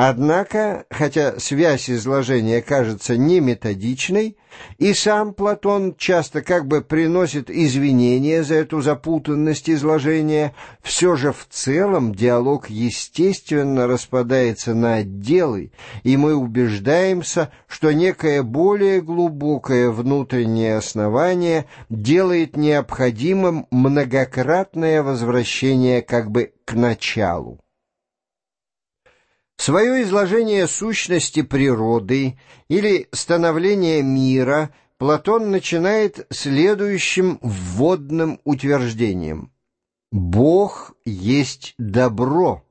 Однако, хотя связь изложения кажется не методичной, и сам Платон часто как бы приносит извинения за эту запутанность изложения, все же в целом диалог естественно распадается на отделы, и мы убеждаемся, что некое более глубокое внутреннее основание делает необходимым многократное возвращение как бы к началу. Свое изложение сущности природы или становления мира Платон начинает следующим вводным утверждением. Бог есть добро.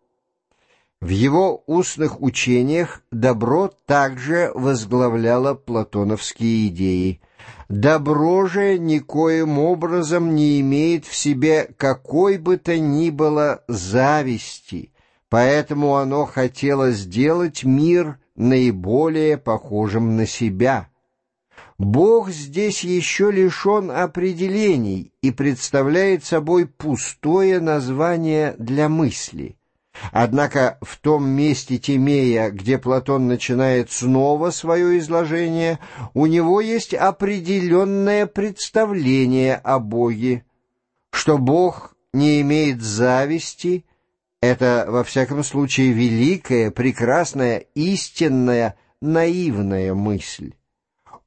В его устных учениях добро также возглавляло платоновские идеи. Добро же никоим образом не имеет в себе какой бы то ни было зависти – Поэтому оно хотело сделать мир наиболее похожим на себя. Бог здесь еще лишен определений и представляет собой пустое название для мысли. Однако в том месте Тимея, где Платон начинает снова свое изложение, у него есть определенное представление о Боге, что Бог не имеет зависти это, во всяком случае, великая, прекрасная, истинная, наивная мысль.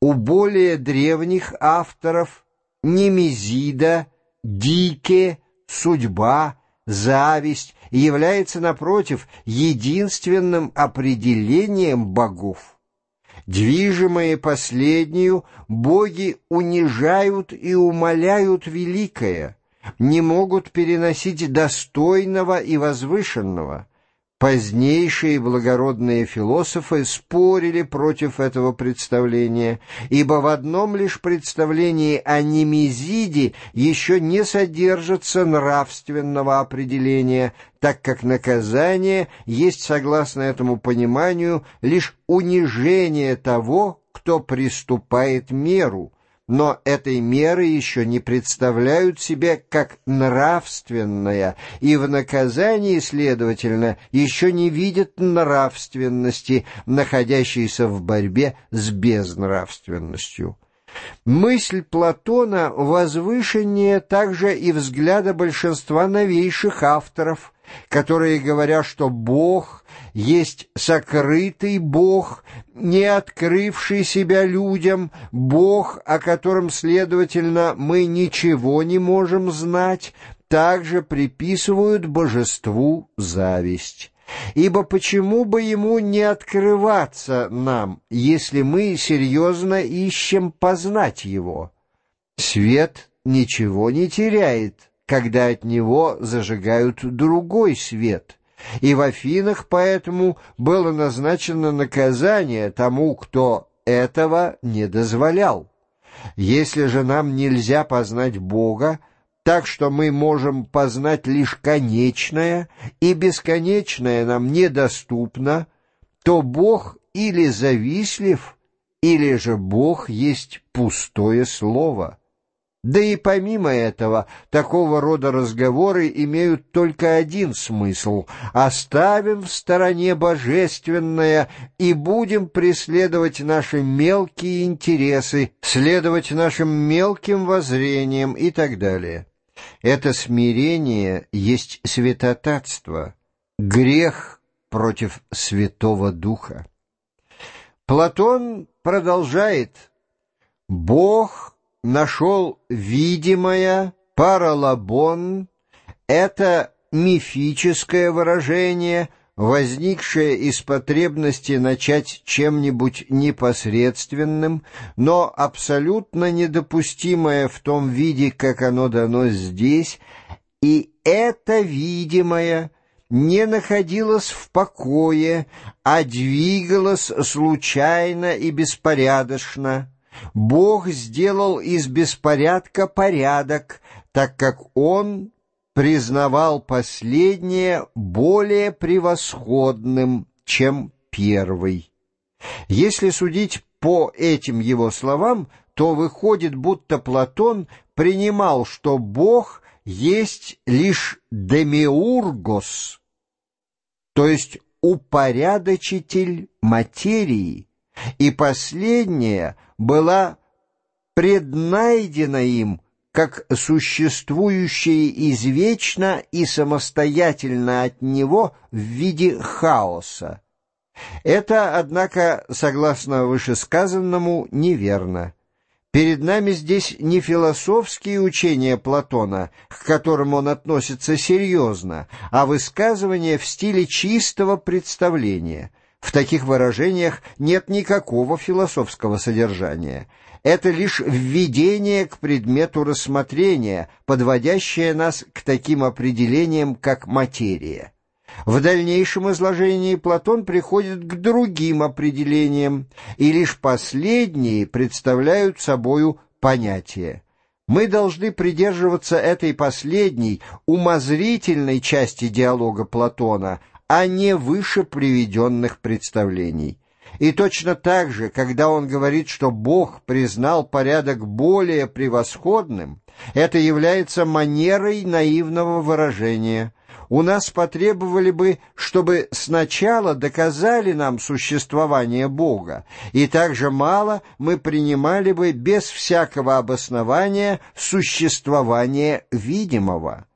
У более древних авторов Немезида, Дике, Судьба, Зависть является, напротив, единственным определением богов. Движимые последнюю, боги унижают и умоляют великое – не могут переносить достойного и возвышенного. Позднейшие благородные философы спорили против этого представления, ибо в одном лишь представлении о Немезиде еще не содержится нравственного определения, так как наказание есть, согласно этому пониманию, лишь унижение того, кто приступает меру, но этой меры еще не представляют себе как нравственная, и в наказании, следовательно, еще не видят нравственности, находящейся в борьбе с безнравственностью. Мысль Платона возвышеннее также и взгляда большинства новейших авторов – которые говорят, что Бог есть сокрытый Бог, не открывший себя людям, Бог, о котором, следовательно, мы ничего не можем знать, также приписывают божеству зависть. Ибо почему бы ему не открываться нам, если мы серьезно ищем познать его? Свет ничего не теряет, когда от него зажигают другой свет. И в Афинах поэтому было назначено наказание тому, кто этого не дозволял. Если же нам нельзя познать Бога, так что мы можем познать лишь конечное, и бесконечное нам недоступно, то Бог или завистлив, или же Бог есть пустое слово. Да и помимо этого, такого рода разговоры имеют только один смысл — оставим в стороне божественное и будем преследовать наши мелкие интересы, следовать нашим мелким воззрениям и так далее. Это смирение есть святотатство, грех против Святого Духа. Платон продолжает «Бог — нашел видимое паралабон — это мифическое выражение, возникшее из потребности начать чем-нибудь непосредственным, но абсолютно недопустимое в том виде, как оно дано здесь, и это видимое не находилось в покое, а двигалось случайно и беспорядочно, Бог сделал из беспорядка порядок, так как Он признавал последнее более превосходным, чем первый. Если судить по этим его словам, то выходит, будто Платон принимал, что Бог есть лишь демиургос, то есть упорядочитель материи, и последняя была преднайдена им как существующее извечно и самостоятельно от него в виде хаоса. Это, однако, согласно вышесказанному, неверно. Перед нами здесь не философские учения Платона, к которым он относится серьезно, а высказывания в стиле чистого представления. В таких выражениях нет никакого философского содержания. Это лишь введение к предмету рассмотрения, подводящее нас к таким определениям, как материя. В дальнейшем изложении Платон приходит к другим определениям, и лишь последние представляют собою понятие. Мы должны придерживаться этой последней, умозрительной части диалога Платона, а не выше приведенных представлений. И точно так же, когда он говорит, что Бог признал порядок более превосходным, это является манерой наивного выражения – у нас потребовали бы, чтобы сначала доказали нам существование Бога, и так же мало мы принимали бы без всякого обоснования существование видимого.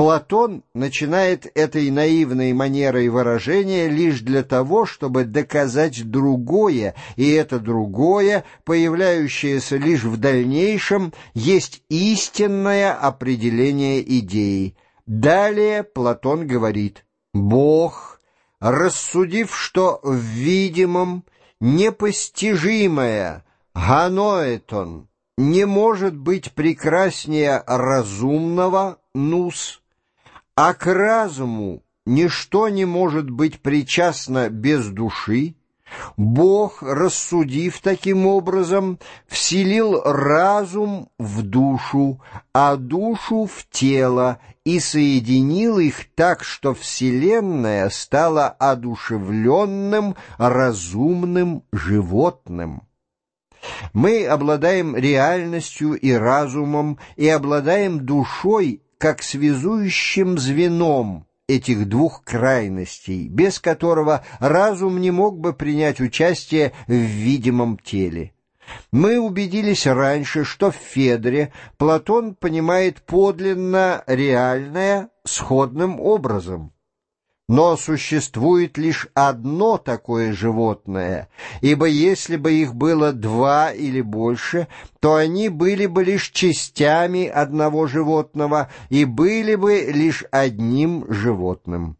Платон начинает этой наивной манерой выражения лишь для того, чтобы доказать другое, и это другое, появляющееся лишь в дальнейшем, есть истинное определение идеи – Далее Платон говорит, «Бог, рассудив, что в видимом непостижимое ганоэтон не может быть прекраснее разумного нус, а к разуму ничто не может быть причастно без души, Бог, рассудив таким образом, вселил разум в душу, а душу в тело и соединил их так, что Вселенная стала одушевленным, разумным животным. Мы обладаем реальностью и разумом и обладаем душой как связующим звеном, этих двух крайностей, без которого разум не мог бы принять участие в видимом теле. Мы убедились раньше, что в Федре Платон понимает подлинно реальное сходным образом. Но существует лишь одно такое животное, ибо если бы их было два или больше, то они были бы лишь частями одного животного и были бы лишь одним животным.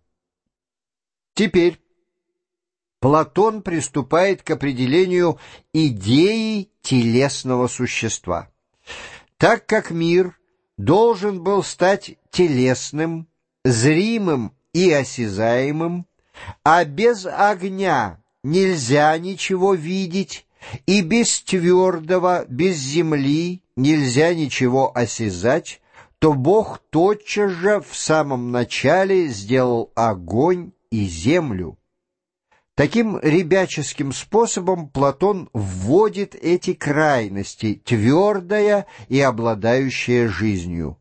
Теперь Платон приступает к определению идеи телесного существа. Так как мир должен был стать телесным, зримым и осязаемым, а без огня нельзя ничего видеть, и без твердого, без земли нельзя ничего осязать, то Бог тотчас же в самом начале сделал огонь и землю. Таким ребяческим способом Платон вводит эти крайности, твердая и обладающая жизнью.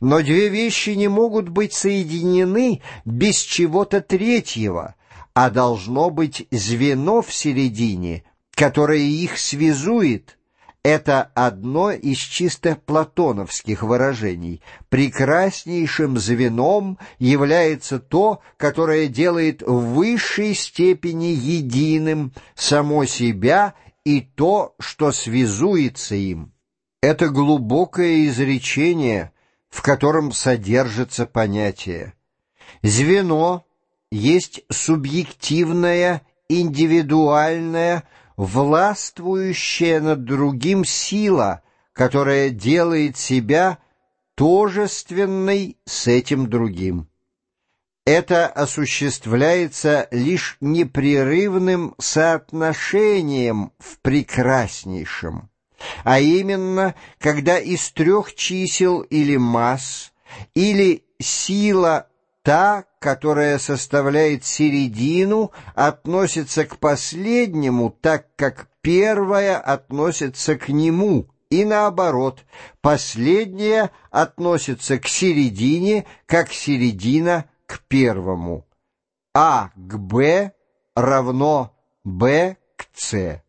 Но две вещи не могут быть соединены без чего-то третьего, а должно быть звено в середине, которое их связует. Это одно из чисто платоновских выражений. Прекраснейшим звеном является то, которое делает в высшей степени единым само себя и то, что связуется им. Это глубокое изречение — в котором содержится понятие. Звено есть субъективная, индивидуальная, властвующая над другим сила, которая делает себя тожественной с этим другим. Это осуществляется лишь непрерывным соотношением в прекраснейшем а именно, когда из трех чисел или масс, или сила та, которая составляет середину, относится к последнему, так как первая относится к нему, и наоборот, последняя относится к середине, как середина к первому. А к Б равно Б к С.